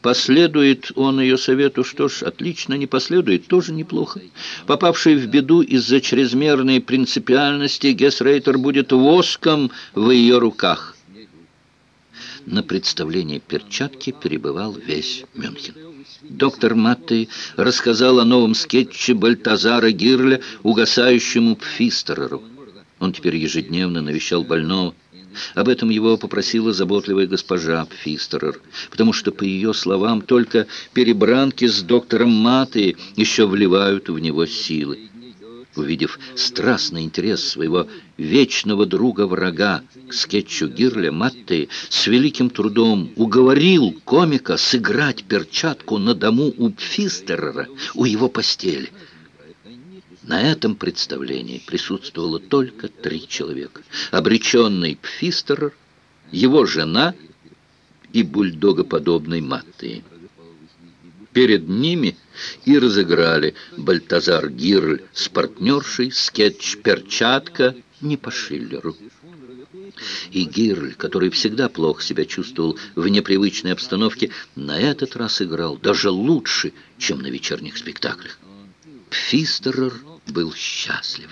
Последует он ее совету, что ж, отлично, не последует, тоже неплохо. Попавший в беду из-за чрезмерной принципиальности, Гесрейтер будет воском в ее руках. На представлении перчатки перебывал весь Мюнхен. Доктор Матты рассказал о новом скетче Бальтазара Гирля угасающему Пфистереру. Он теперь ежедневно навещал больного, об этом его попросила заботливая госпожа Пфистерер, потому что, по ее словам, только перебранки с доктором Маты еще вливают в него силы. Увидев страстный интерес своего вечного друга-врага к скетчу Гирля, Матте с великим трудом уговорил комика сыграть перчатку на дому у Пфистерера, у его постели – на этом представлении присутствовало только три человека. Обреченный Пфистерер, его жена и бульдогоподобный Матты. Перед ними и разыграли Бальтазар Гирль с партнершей скетч «Перчатка» не по Шиллеру. И Гирль, который всегда плохо себя чувствовал в непривычной обстановке, на этот раз играл даже лучше, чем на вечерних спектаклях. Пфистерер был счастлив.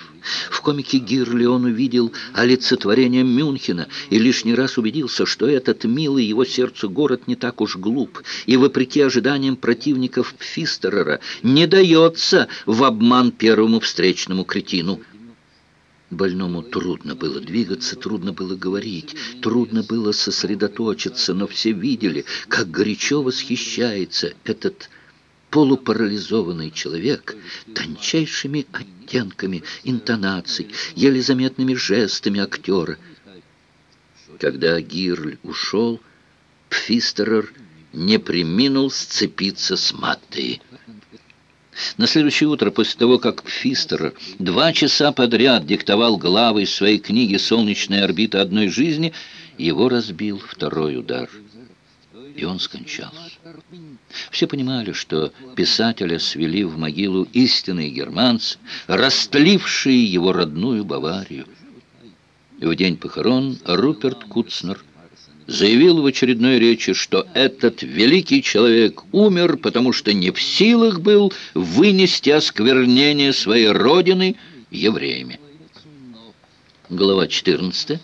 В комике Гирли он увидел олицетворение Мюнхена и лишний раз убедился, что этот милый его сердцу город не так уж глуп и, вопреки ожиданиям противников Пфистерера, не дается в обман первому встречному кретину. Больному трудно было двигаться, трудно было говорить, трудно было сосредоточиться, но все видели, как горячо восхищается этот полупарализованный человек тончайшими оттенками интонаций, еле заметными жестами актера. Когда Гирль ушел, Пфистерер не приминул сцепиться с Маттой. На следующее утро, после того, как Пфистерер два часа подряд диктовал главы своей книги «Солнечная орбита одной жизни», его разбил второй удар – и он скончался. Все понимали, что писателя свели в могилу истинные германцы, растлившие его родную Баварию. И в день похорон Руперт Куцнер заявил в очередной речи, что этот великий человек умер, потому что не в силах был вынести осквернение своей родины евреями. Глава 14.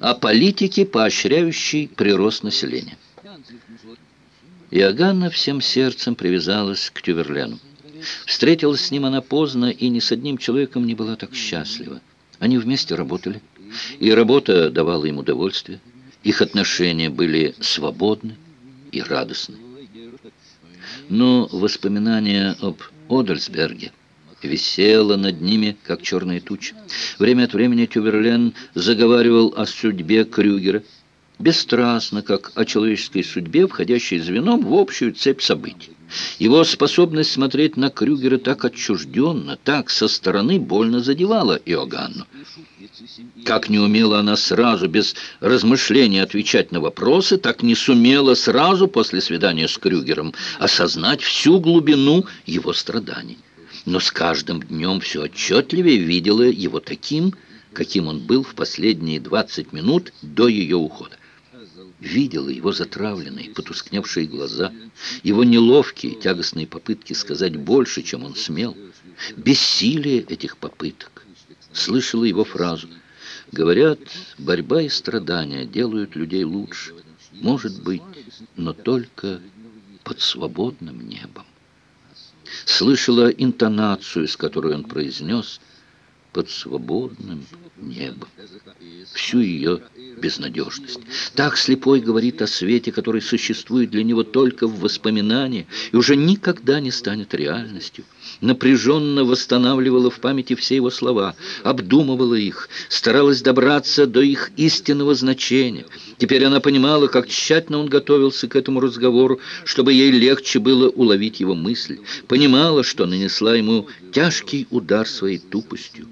О политике, поощряющей прирост населения. Иоганна всем сердцем привязалась к Тюверлену. Встретилась с ним она поздно, и ни с одним человеком не была так счастлива. Они вместе работали, и работа давала им удовольствие. Их отношения были свободны и радостны. Но воспоминания об Одельсберге висело над ними, как черная туча. Время от времени Тюверлен заговаривал о судьбе Крюгера, бесстрастно, как о человеческой судьбе, входящей звеном в общую цепь событий. Его способность смотреть на Крюгера так отчужденно, так со стороны больно задевала Иоганну. Как не умела она сразу, без размышления отвечать на вопросы, так не сумела сразу после свидания с Крюгером осознать всю глубину его страданий. Но с каждым днем все отчетливее видела его таким, каким он был в последние 20 минут до ее ухода видела его затравленные, потускневшие глаза, его неловкие, тягостные попытки сказать больше, чем он смел, бессилие этих попыток. Слышала его фразу «Говорят, борьба и страдания делают людей лучше. Может быть, но только под свободным небом». Слышала интонацию, с которой он произнес «под свободным небом». Всю ее безнадежность. Так слепой говорит о свете, который существует для него только в воспоминании и уже никогда не станет реальностью. Напряженно восстанавливала в памяти все его слова, обдумывала их, старалась добраться до их истинного значения. Теперь она понимала, как тщательно он готовился к этому разговору, чтобы ей легче было уловить его мысль. Понимала, что нанесла ему тяжкий удар своей тупостью.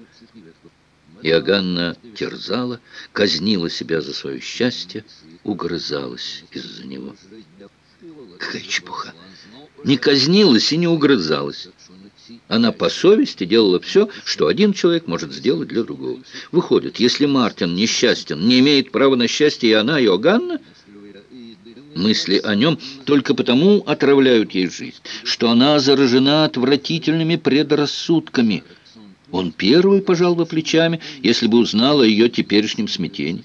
Иоганна терзала, казнила себя за свое счастье, угрызалась из-за него. Какая чепуха! Не казнилась и не угрызалась. Она по совести делала все, что один человек может сделать для другого. Выходит, если Мартин несчастен, не имеет права на счастье и она, Иоганна? Мысли о нем только потому отравляют ей жизнь, что она заражена отвратительными предрассудками. Он первый пожал бы плечами, если бы узнал о ее теперешнем смятении.